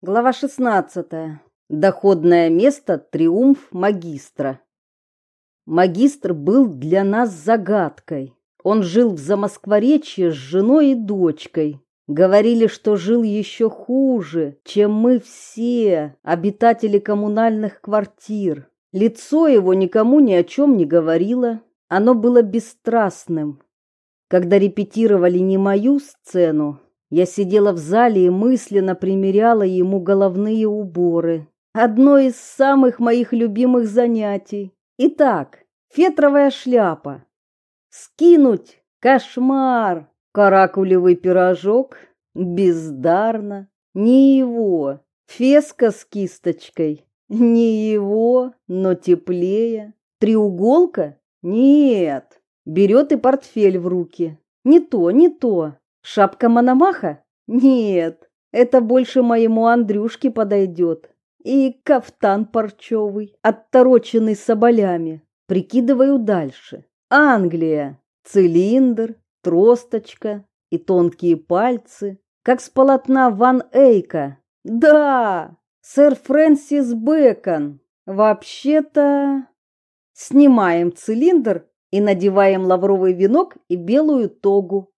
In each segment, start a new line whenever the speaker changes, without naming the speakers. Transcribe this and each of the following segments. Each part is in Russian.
Глава 16. Доходное место триумф магистра. Магистр был для нас загадкой. Он жил в Замоскворечье с женой и дочкой. Говорили, что жил еще хуже, чем мы все, обитатели коммунальных квартир. Лицо его никому ни о чем не говорило, оно было бесстрастным. Когда репетировали не мою сцену, я сидела в зале и мысленно примеряла ему головные уборы. Одно из самых моих любимых занятий. Итак, фетровая шляпа. Скинуть кошмар. Каракулевый пирожок бездарно. Не его. Феска с кисточкой. Не его, но теплее. Треуголка? Нет. Берет и портфель в руки. Не то, не то. Шапка Мономаха? Нет, это больше моему Андрюшке подойдет. И кафтан парчевый, оттороченный соболями. Прикидываю дальше. Англия. Цилиндр, тросточка и тонкие пальцы, как с полотна Ван Эйка. Да, сэр Фрэнсис Бэкон. Вообще-то... Снимаем цилиндр и надеваем лавровый венок и белую тогу.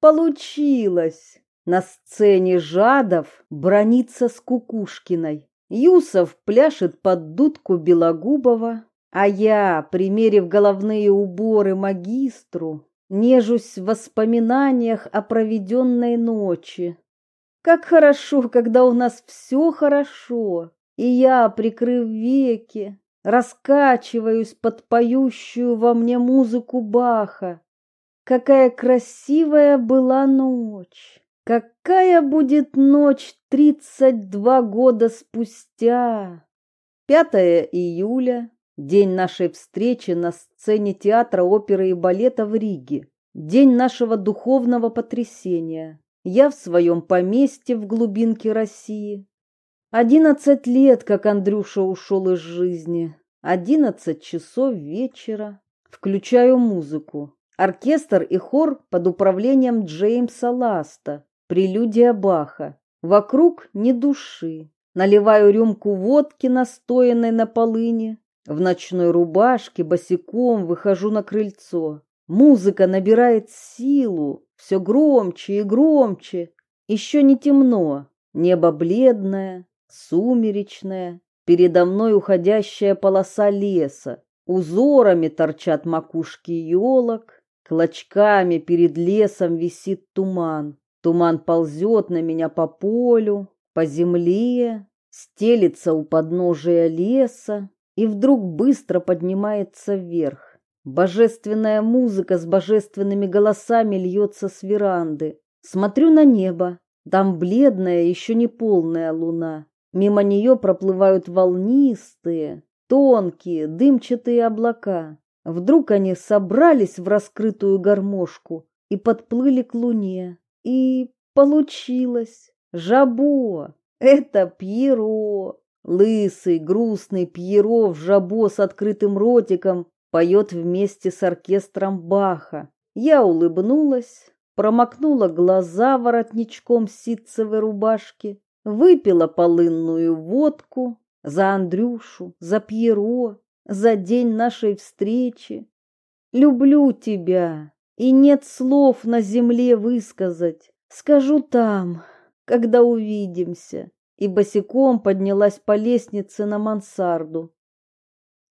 Получилось! На сцене Жадов бронится с Кукушкиной. Юсов пляшет под дудку Белогубова, а я, примерив головные уборы магистру, нежусь в воспоминаниях о проведенной ночи. Как хорошо, когда у нас все хорошо, и я, прикрыв веки, раскачиваюсь под поющую во мне музыку Баха, Какая красивая была ночь! Какая будет ночь тридцать два года спустя? 5 июля, день нашей встречи на сцене театра оперы и балета в Риге, день нашего духовного потрясения. Я в своем поместье в глубинке России. Одиннадцать лет, как Андрюша ушел из жизни. Одиннадцать часов вечера. Включаю музыку. Оркестр и хор под управлением Джеймса Ласта, прелюдия Баха. Вокруг ни души. Наливаю рюмку водки, настоянной на полыне. В ночной рубашке босиком выхожу на крыльцо. Музыка набирает силу, все громче и громче. Еще не темно, небо бледное, сумеречное. Передо мной уходящая полоса леса. Узорами торчат макушки елок, Клочками перед лесом висит туман. Туман ползет на меня по полю, по земле, стелится у подножия леса и вдруг быстро поднимается вверх. Божественная музыка с божественными голосами льется с веранды. Смотрю на небо. Там бледная, еще не полная луна. Мимо нее проплывают волнистые, тонкие, дымчатые облака. Вдруг они собрались в раскрытую гармошку и подплыли к луне. И получилось. Жабо. Это Пьеро. Лысый, грустный Пьеро в жабо с открытым ротиком поет вместе с оркестром Баха. Я улыбнулась, промокнула глаза воротничком ситцевой рубашки, выпила полынную водку за Андрюшу, за Пьеро, за день нашей встречи. Люблю тебя, и нет слов на земле высказать. Скажу там, когда увидимся. И босиком поднялась по лестнице на мансарду.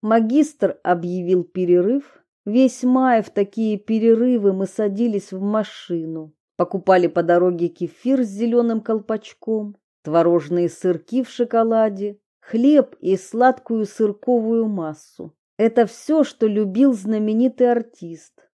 Магистр объявил перерыв. Весь май в такие перерывы мы садились в машину, покупали по дороге кефир с зеленым колпачком, творожные сырки в шоколаде, хлеб и сладкую сырковую массу. Это все, что любил знаменитый артист.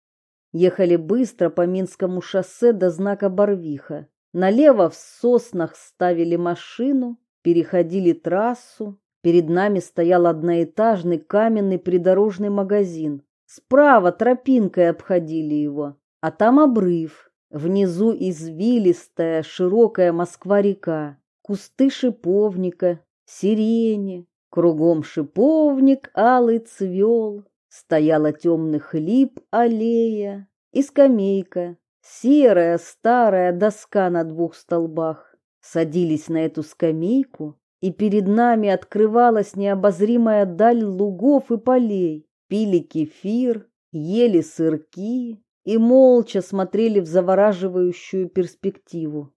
Ехали быстро по Минскому шоссе до знака Барвиха. Налево в соснах ставили машину, переходили трассу. Перед нами стоял одноэтажный каменный придорожный магазин. Справа тропинкой обходили его, а там обрыв. Внизу извилистая, широкая Москва-река, кусты шиповника, сирени, кругом шиповник алый цвел, стояла темных лип аллея и скамейка, серая старая доска на двух столбах. садились на эту скамейку, и перед нами открывалась необозримая даль лугов и полей, пили кефир, ели сырки и молча смотрели в завораживающую перспективу.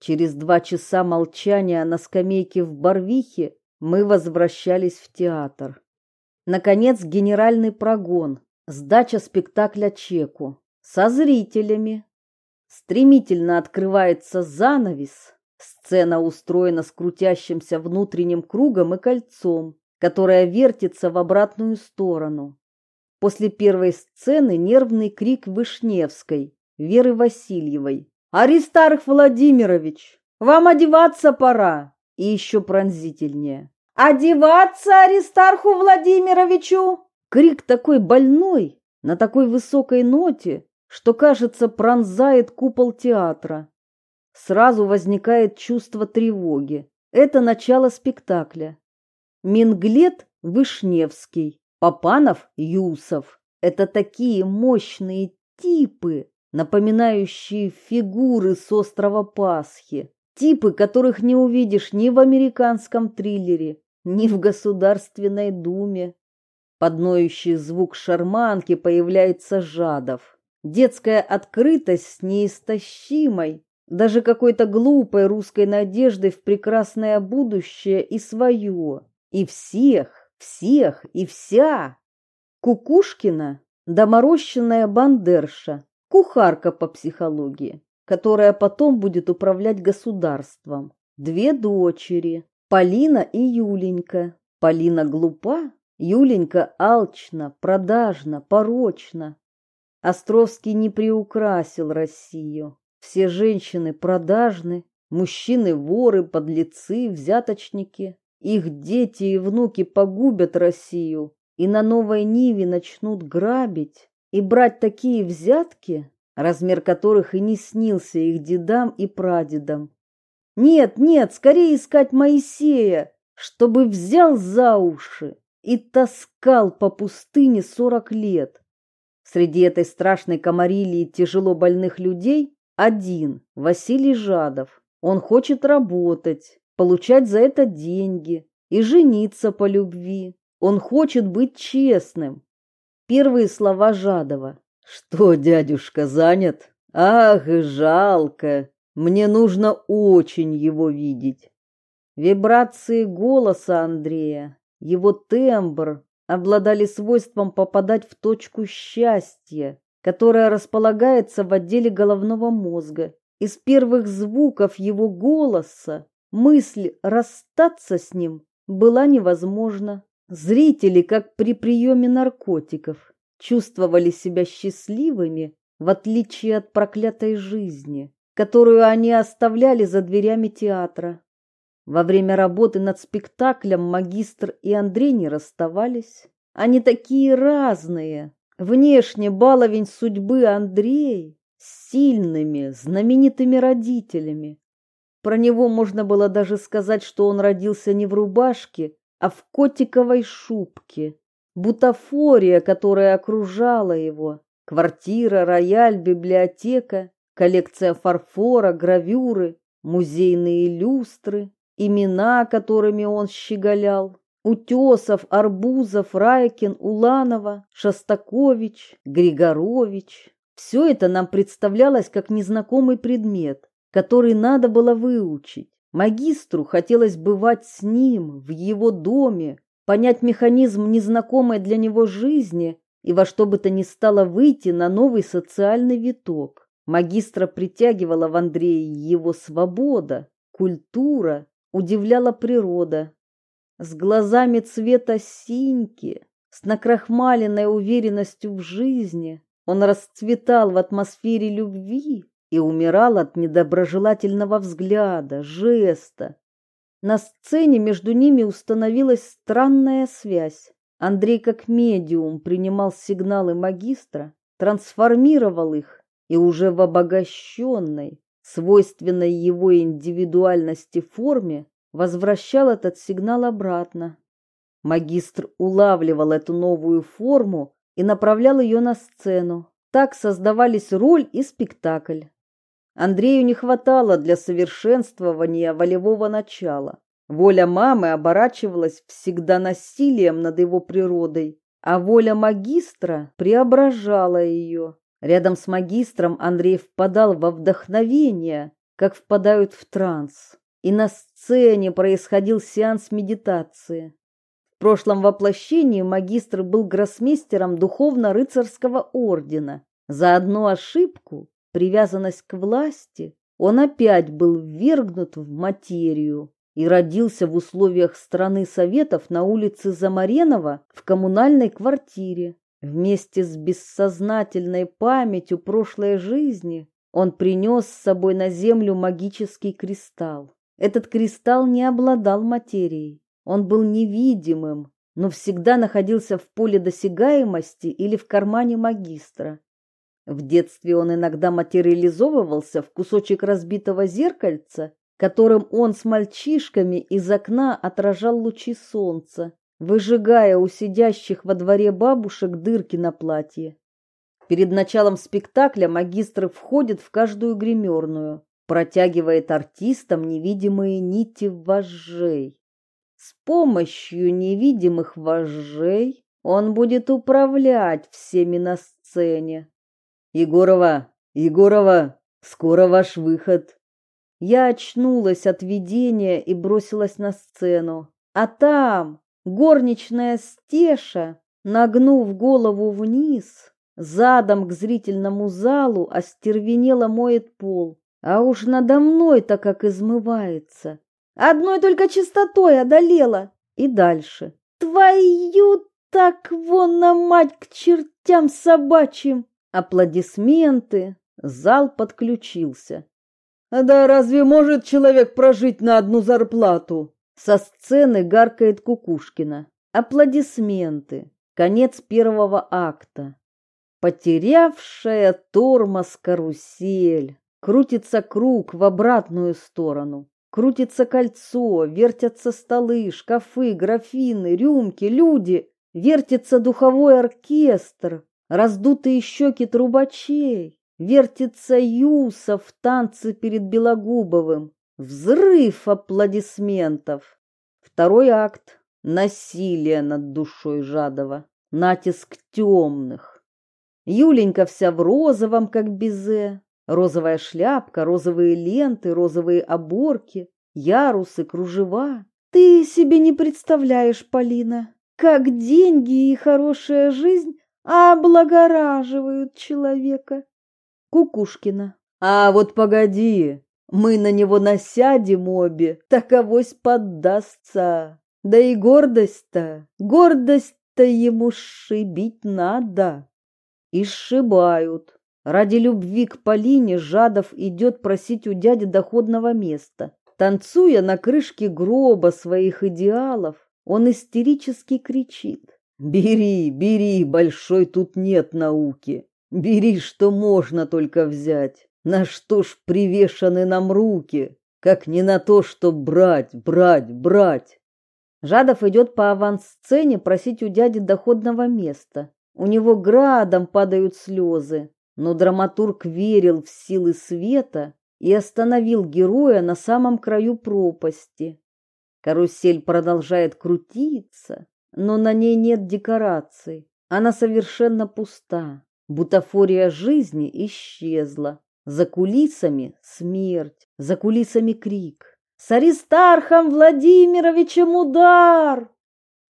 Через два часа молчания на скамейке в Барвихе мы возвращались в театр. Наконец, генеральный прогон, сдача спектакля чеку со зрителями. Стремительно открывается занавес. Сцена устроена с крутящимся внутренним кругом и кольцом, которое вертится в обратную сторону. После первой сцены нервный крик Вышневской, Веры Васильевой. «Аристарх Владимирович, вам одеваться пора!» И еще пронзительнее. «Одеваться Аристарху Владимировичу!» Крик такой больной, на такой высокой ноте, что, кажется, пронзает купол театра. Сразу возникает чувство тревоги. Это начало спектакля. Минглет Вышневский, Попанов Юсов. Это такие мощные типы, напоминающие фигуры с острова Пасхи. Типы, которых не увидишь ни в американском триллере, ни в Государственной Думе. Под звук шарманки появляется Жадов. Детская открытость с неистощимой, даже какой-то глупой русской надеждой в прекрасное будущее и свое, и всех, всех и вся. Кукушкина – доморощенная бандерша, кухарка по психологии, которая потом будет управлять государством. Две дочери – Полина и Юленька. Полина глупа, Юленька алчна, продажна, порочна. Островский не приукрасил Россию. Все женщины продажны, мужчины воры, подлецы, взяточники. Их дети и внуки погубят Россию и на новой Ниве начнут грабить и брать такие взятки, размер которых и не снился их дедам и прадедам. Нет, нет, скорее искать Моисея, чтобы взял за уши и таскал по пустыне сорок лет. Среди этой страшной комарилии тяжело больных людей один, Василий Жадов. Он хочет работать, получать за это деньги и жениться по любви. Он хочет быть честным. Первые слова Жадова. Что, дядюшка, занят? Ах, жалко. Мне нужно очень его видеть. Вибрации голоса Андрея, его тембр обладали свойством попадать в точку счастья, которая располагается в отделе головного мозга. Из первых звуков его голоса мысль расстаться с ним была невозможна. Зрители, как при приеме наркотиков, чувствовали себя счастливыми, в отличие от проклятой жизни, которую они оставляли за дверями театра. Во время работы над спектаклем магистр и Андрей не расставались. Они такие разные, Внешне баловень судьбы Андрей с сильными, знаменитыми родителями. Про него можно было даже сказать, что он родился не в рубашке, а в котиковой шубке. Бутафория, которая окружала его. Квартира, рояль, библиотека, коллекция фарфора, гравюры, музейные люстры, имена, которыми он щеголял. Утесов, Арбузов, Райкин, Уланова, Шостакович, Григорович. Все это нам представлялось как незнакомый предмет, который надо было выучить. Магистру хотелось бывать с ним, в его доме, понять механизм незнакомой для него жизни и во что бы то ни стало выйти на новый социальный виток. Магистра притягивала в Андрее его свобода, культура, удивляла природа, с глазами цвета синьки, с накрахмаленной уверенностью в жизни. Он расцветал в атмосфере любви и умирал от недоброжелательного взгляда, жеста. На сцене между ними установилась странная связь. Андрей как медиум принимал сигналы магистра, трансформировал их и уже в обогащенной, свойственной его индивидуальности форме возвращал этот сигнал обратно. Магистр улавливал эту новую форму и направлял ее на сцену. Так создавались роль и спектакль. Андрею не хватало для совершенствования волевого начала. Воля мамы оборачивалась всегда насилием над его природой, а воля магистра преображала ее. Рядом с магистром Андрей впадал во вдохновение, как впадают в транс. И на сцене происходил сеанс медитации. В прошлом воплощении магистр был гроссмейстером духовно-рыцарского ордена. За одну ошибку привязанность к власти, он опять был ввергнут в материю и родился в условиях страны Советов на улице Замаренова в коммунальной квартире. Вместе с бессознательной памятью прошлой жизни он принес с собой на землю магический кристалл. Этот кристалл не обладал материей, он был невидимым, но всегда находился в поле досягаемости или в кармане магистра. В детстве он иногда материализовывался в кусочек разбитого зеркальца, которым он с мальчишками из окна отражал лучи солнца, выжигая у сидящих во дворе бабушек дырки на платье. Перед началом спектакля магистр входит в каждую гримерную, протягивает артистам невидимые нити вожжей. С помощью невидимых вожжей он будет управлять всеми на сцене. Егорова, Егорова, скоро ваш выход. Я очнулась от видения и бросилась на сцену. А там горничная Стеша, нагнув голову вниз, задом к зрительному залу остервенело моет пол. А уж надо мной-то как измывается. Одной только чистотой одолела. И дальше. Твою так вон на мать к чертям собачьим! Аплодисменты. Зал подключился. Да разве может человек прожить на одну зарплату? Со сцены гаркает Кукушкина. Аплодисменты. Конец первого акта. Потерявшая тормоз карусель. Крутится круг в обратную сторону. Крутится кольцо, вертятся столы, шкафы, графины, рюмки, люди. Вертится духовой оркестр раздутые щеки трубачей, вертится Юса в танце перед Белогубовым, взрыв аплодисментов. Второй акт — насилие над душой Жадова, натиск темных. Юленька вся в розовом, как безе, розовая шляпка, розовые ленты, розовые оборки, ярусы, кружева. Ты себе не представляешь, Полина, как деньги и хорошая жизнь облагораживают человека. Кукушкина. А вот погоди, мы на него насядем обе, таковось поддастся. Да и гордость-то, гордость-то ему шибить надо. И сшибают. Ради любви к Полине Жадов идет просить у дяди доходного места. Танцуя на крышке гроба своих идеалов, он истерически кричит. Бери, бери, большой тут нет науки. Бери, что можно только взять. На что ж привешаны нам руки, как не на то, что брать, брать, брать. Жадов идет по авансцене просить у дяди доходного места. У него градом падают слезы, но драматург верил в силы света и остановил героя на самом краю пропасти. Карусель продолжает крутиться, но на ней нет декораций. Она совершенно пуста. Бутафория жизни исчезла. За кулисами смерть, за кулисами крик. «С Аристархом Владимировичем удар!»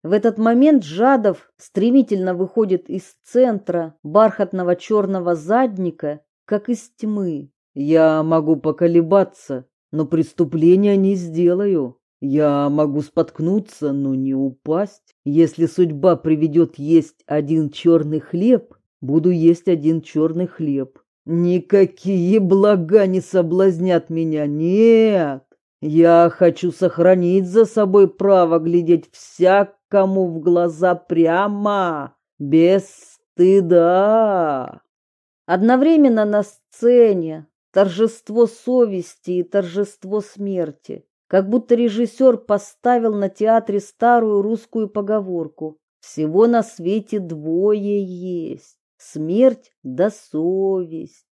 В этот момент Жадов стремительно выходит из центра бархатного черного задника, как из тьмы. «Я могу поколебаться, но преступления не сделаю. Я могу споткнуться, но не упасть. Если судьба приведет есть один черный хлеб, буду есть один черный хлеб. Никакие блага не соблазнят меня, нет. Я хочу сохранить за собой право глядеть всякому в глаза прямо, без стыда. Одновременно на сцене торжество совести и торжество смерти. Как будто режиссер поставил на театре старую русскую поговорку «Всего на свете двое есть – смерть да совесть».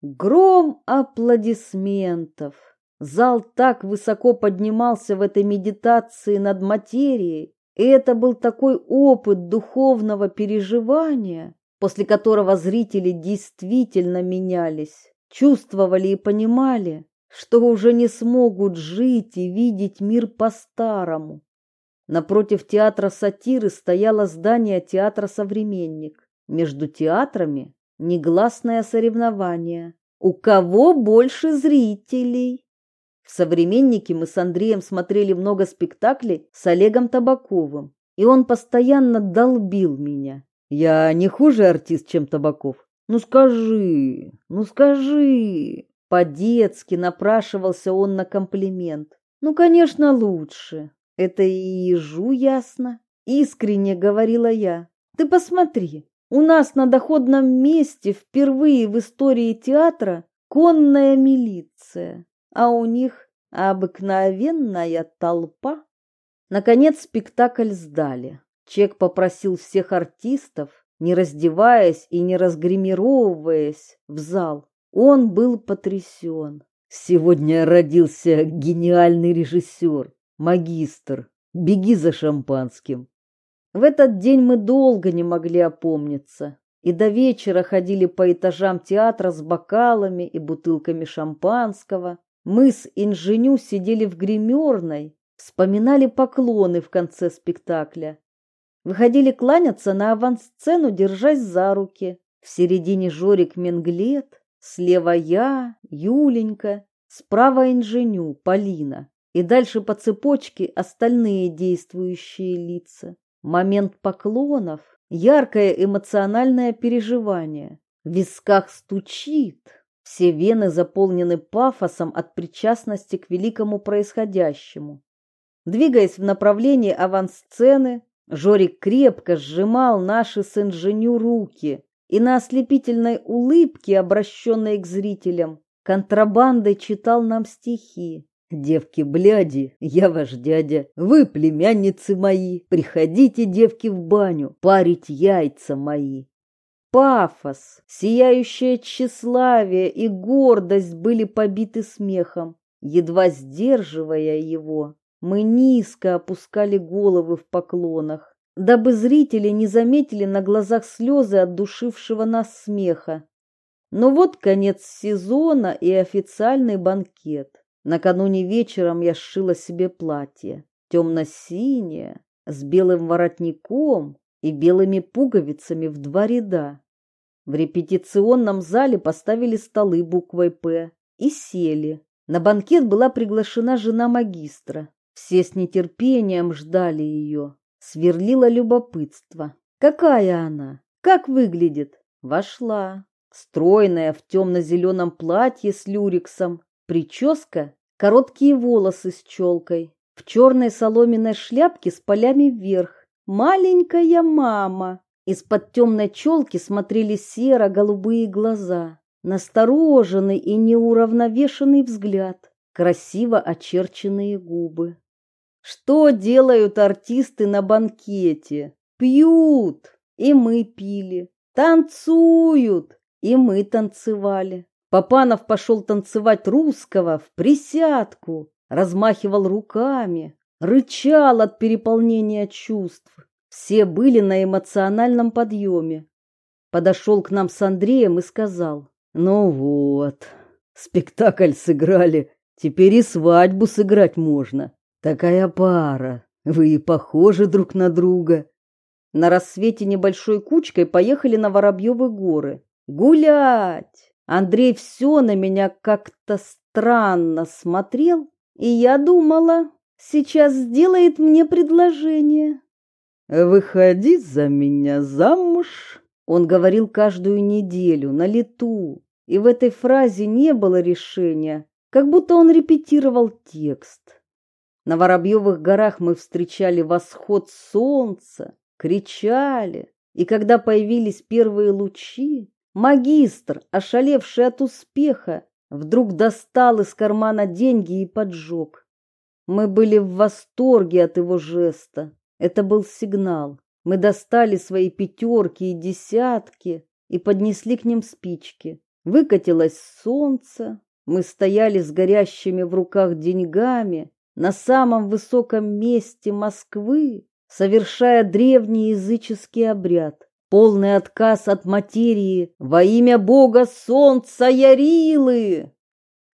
Гром аплодисментов. Зал так высоко поднимался в этой медитации над материей, и это был такой опыт духовного переживания, после которого зрители действительно менялись, чувствовали и понимали, что уже не смогут жить и видеть мир по-старому. Напротив театра сатиры стояло здание театра «Современник». Между театрами негласное соревнование. У кого больше зрителей? В «Современнике» мы с Андреем смотрели много спектаклей с Олегом Табаковым, и он постоянно долбил меня. Я не хуже артист, чем Табаков. Ну скажи, ну скажи. По-детски напрашивался он на комплимент. Ну, конечно, лучше. Это и ежу ясно. Искренне говорила я. Ты посмотри, у нас на доходном месте впервые в истории театра конная милиция а у них обыкновенная толпа. Наконец спектакль сдали. Чек попросил всех артистов, не раздеваясь и не разгримировываясь, в зал. Он был потрясен. Сегодня родился гениальный режиссер, магистр. Беги за шампанским. В этот день мы долго не могли опомниться и до вечера ходили по этажам театра с бокалами и бутылками шампанского, мы с инженю сидели в гримерной, вспоминали поклоны в конце спектакля. Выходили кланяться на авансцену, держась за руки. В середине Жорик Менглет, слева я, Юленька, справа инженю, Полина. И дальше по цепочке остальные действующие лица. Момент поклонов, яркое эмоциональное переживание. В висках стучит, все вены заполнены пафосом от причастности к великому происходящему. Двигаясь в направлении авансцены, Жорик крепко сжимал наши с инженю руки и на ослепительной улыбке, обращенной к зрителям, контрабандой читал нам стихи. Девки-бляди, я ваш дядя, вы племянницы мои, приходите, девки, в баню, парить яйца мои. Пафос, сияющее тщеславие и гордость были побиты смехом. Едва сдерживая его, мы низко опускали головы в поклонах, дабы зрители не заметили на глазах слезы от душившего нас смеха. Но вот конец сезона и официальный банкет. Накануне вечером я сшила себе платье, темно-синее, с белым воротником и белыми пуговицами в два ряда. В репетиционном зале поставили столы буквой «П» и сели. На банкет была приглашена жена магистра. Все с нетерпением ждали ее. Сверлило любопытство. Какая она? Как выглядит? Вошла. Стройная в темно-зеленом платье с люрексом. Прическа, короткие волосы с челкой. В черной соломенной шляпке с полями вверх. Маленькая мама. Из-под темной челки смотрели серо-голубые глаза, настороженный и неуравновешенный взгляд, красиво очерченные губы. Что делают артисты на банкете? Пьют, и мы пили. Танцуют, и мы танцевали. Папанов пошел танцевать русского в присядку, размахивал руками, рычал от переполнения чувств. Все были на эмоциональном подъеме. Подошел к нам с Андреем и сказал, ну вот, спектакль сыграли, теперь и свадьбу сыграть можно. Такая пара, вы и похожи друг на друга. На рассвете небольшой кучкой поехали на Воробьевы горы. Гулять! Андрей все на меня как-то странно смотрел, и я думала, сейчас сделает мне предложение. «Выходи за меня замуж!» Он говорил каждую неделю, на лету, и в этой фразе не было решения, как будто он репетировал текст. На Воробьевых горах мы встречали восход солнца, кричали, и когда появились первые лучи, магистр, ошалевший от успеха, вдруг достал из кармана деньги и поджег. Мы были в восторге от его жеста. Это был сигнал. Мы достали свои пятерки и десятки и поднесли к ним спички. Выкатилось солнце, мы стояли с горящими в руках деньгами на самом высоком месте Москвы, совершая древний языческий обряд, полный отказ от материи во имя бога солнца Ярилы.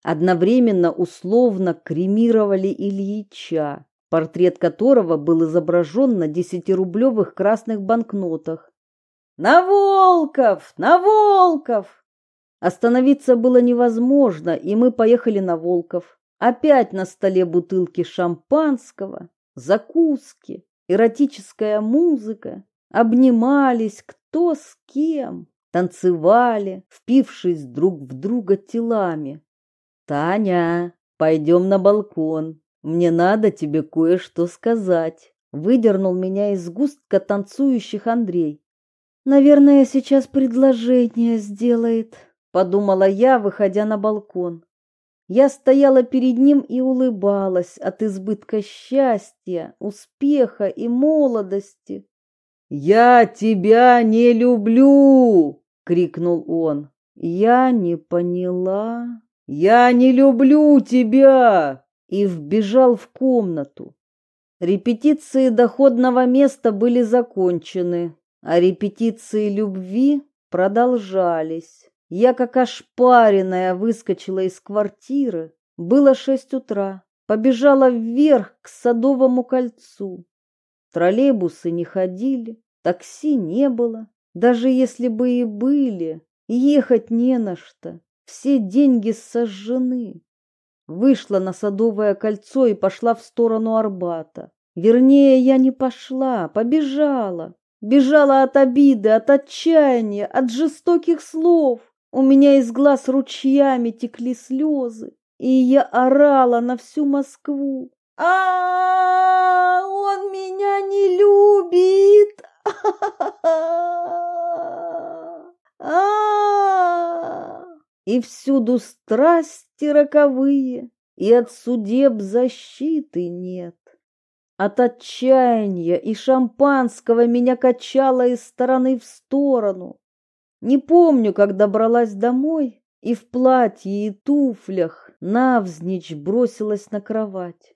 Одновременно условно кремировали Ильича, портрет которого был изображен на десятирублевых красных банкнотах. «На Волков! На Волков!» Остановиться было невозможно, и мы поехали на Волков. Опять на столе бутылки шампанского, закуски, эротическая музыка. Обнимались кто с кем, танцевали, впившись друг в друга телами. «Таня, пойдем на балкон, мне надо тебе кое-что сказать», выдернул меня из густка танцующих Андрей. «Наверное, сейчас предложение сделает», — подумала я, выходя на балкон. Я стояла перед ним и улыбалась от избытка счастья, успеха и молодости. «Я тебя не люблю!» — крикнул он. Я не поняла. «Я не люблю тебя!» и вбежал в комнату. Репетиции доходного места были закончены, а репетиции любви продолжались. Я, как ошпаренная, выскочила из квартиры. Было шесть утра. Побежала вверх к Садовому кольцу. Троллейбусы не ходили, такси не было. Даже если бы и были, ехать не на что. Все деньги сожжены. Вышла на Садовое кольцо и пошла в сторону Арбата. Вернее, я не пошла, побежала. Бежала от обиды, от отчаяния, от жестоких слов. У меня из глаз ручьями текли слезы, и я орала на всю Москву. А, -а, -а он меня не любит. А, и всюду страсти роковые, и от судеб защиты нет. От отчаяния и шампанского меня качало из стороны в сторону. Не помню, как добралась домой и в платье и туфлях навзничь бросилась на кровать.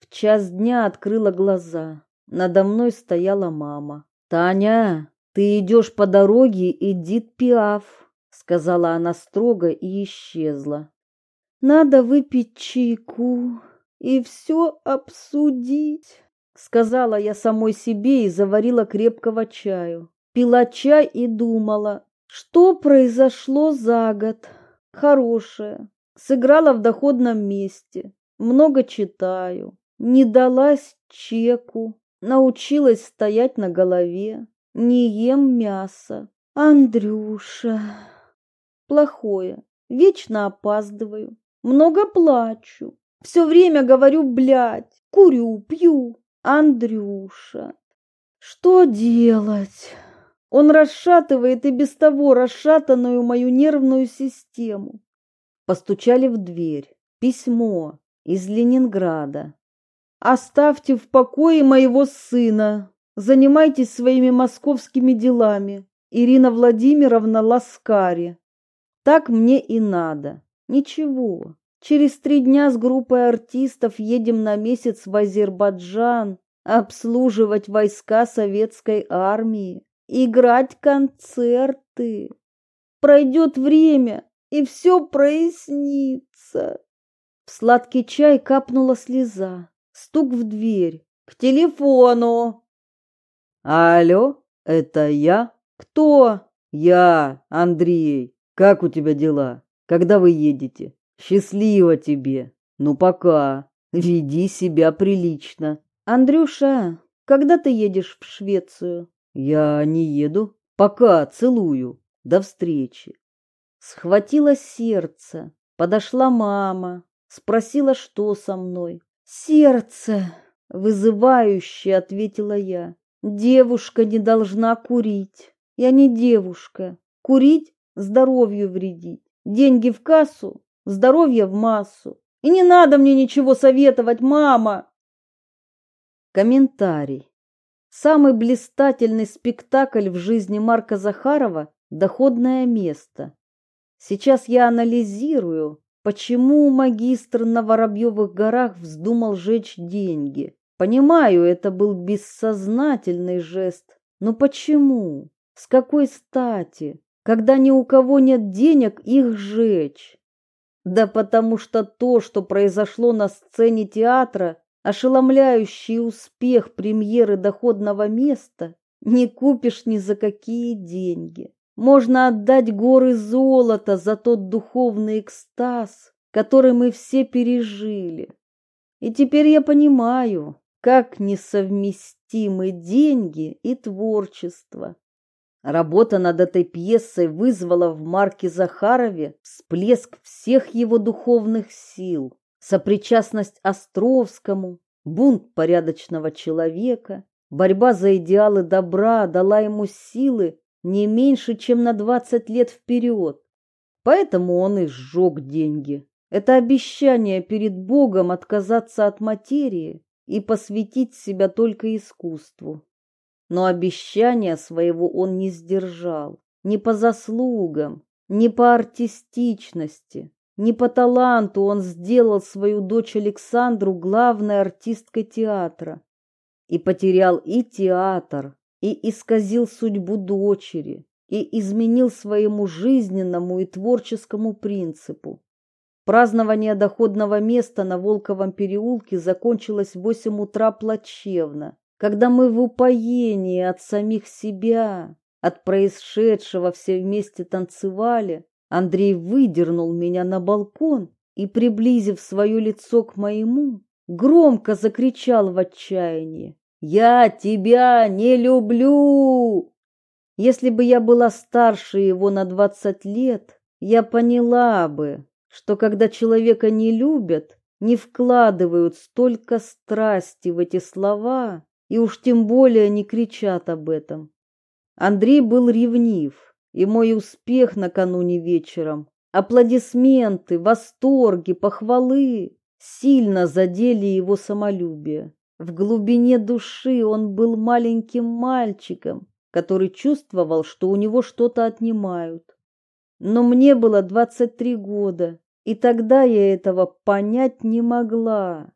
В час дня открыла глаза. Надо мной стояла мама. «Таня, ты идешь по дороге Эдит Пиаф сказала она строго и исчезла. Надо выпить чайку и все обсудить, сказала я самой себе и заварила крепкого чаю. Пила чай и думала, что произошло за год. Хорошее. Сыграла в доходном месте. Много читаю. Не далась чеку. Научилась стоять на голове. Не ем мясо. Андрюша плохое, вечно опаздываю, много плачу, все время говорю блядь, курю, пью. Андрюша, что делать? Он расшатывает и без того расшатанную мою нервную систему. Постучали в дверь. Письмо из Ленинграда. Оставьте в покое моего сына. Занимайтесь своими московскими делами. Ирина Владимировна Ласкари. Так мне и надо. Ничего. Через три дня с группой артистов едем на месяц в Азербайджан обслуживать войска советской армии, играть концерты. Пройдет время, и все прояснится. В сладкий чай капнула слеза. Стук в дверь. К телефону. Алло, это я? Кто? Я, Андрей. Как у тебя дела? Когда вы едете? Счастливо тебе. Ну пока. Веди себя прилично. Андрюша, когда ты едешь в Швецию? Я не еду. Пока, целую. До встречи. Схватило сердце. Подошла мама, спросила, что со мной. Сердце, вызывающе ответила я. Девушка не должна курить. Я не девушка. Курить здоровью вредить. Деньги в кассу, здоровье в массу. И не надо мне ничего советовать, мама. Комментарий. Самый блистательный спектакль в жизни Марка Захарова «Доходное место». Сейчас я анализирую, почему магистр на Воробьевых горах вздумал жечь деньги. Понимаю, это был бессознательный жест, но почему? С какой стати? Когда ни у кого нет денег, их жечь. Да потому что то, что произошло на сцене театра, ошеломляющий успех премьеры доходного места, не купишь ни за какие деньги. Можно отдать горы золота за тот духовный экстаз, который мы все пережили. И теперь я понимаю, как несовместимы деньги и творчество. Работа над этой пьесой вызвала в Марке Захарове всплеск всех его духовных сил, сопричастность Островскому, бунт порядочного человека, борьба за идеалы добра дала ему силы не меньше, чем на двадцать лет вперед. Поэтому он и сжег деньги. Это обещание перед Богом отказаться от материи и посвятить себя только искусству. Но обещания своего он не сдержал, ни по заслугам, ни по артистичности, ни по таланту он сделал свою дочь Александру главной артисткой театра. И потерял и театр, и исказил судьбу дочери, и изменил своему жизненному и творческому принципу. Празднование доходного места на Волковом переулке закончилось в восемь утра плачевно, когда мы в упоении от самих себя, от происшедшего все вместе танцевали, Андрей выдернул меня на балкон и, приблизив свое лицо к моему, громко закричал в отчаянии. «Я тебя не люблю!» Если бы я была старше его на двадцать лет, я поняла бы, что когда человека не любят, не вкладывают столько страсти в эти слова и уж тем более не кричат об этом. Андрей был ревнив, и мой успех накануне вечером, аплодисменты, восторги, похвалы сильно задели его самолюбие. В глубине души он был маленьким мальчиком, который чувствовал, что у него что-то отнимают. Но мне было 23 года, и тогда я этого понять не могла.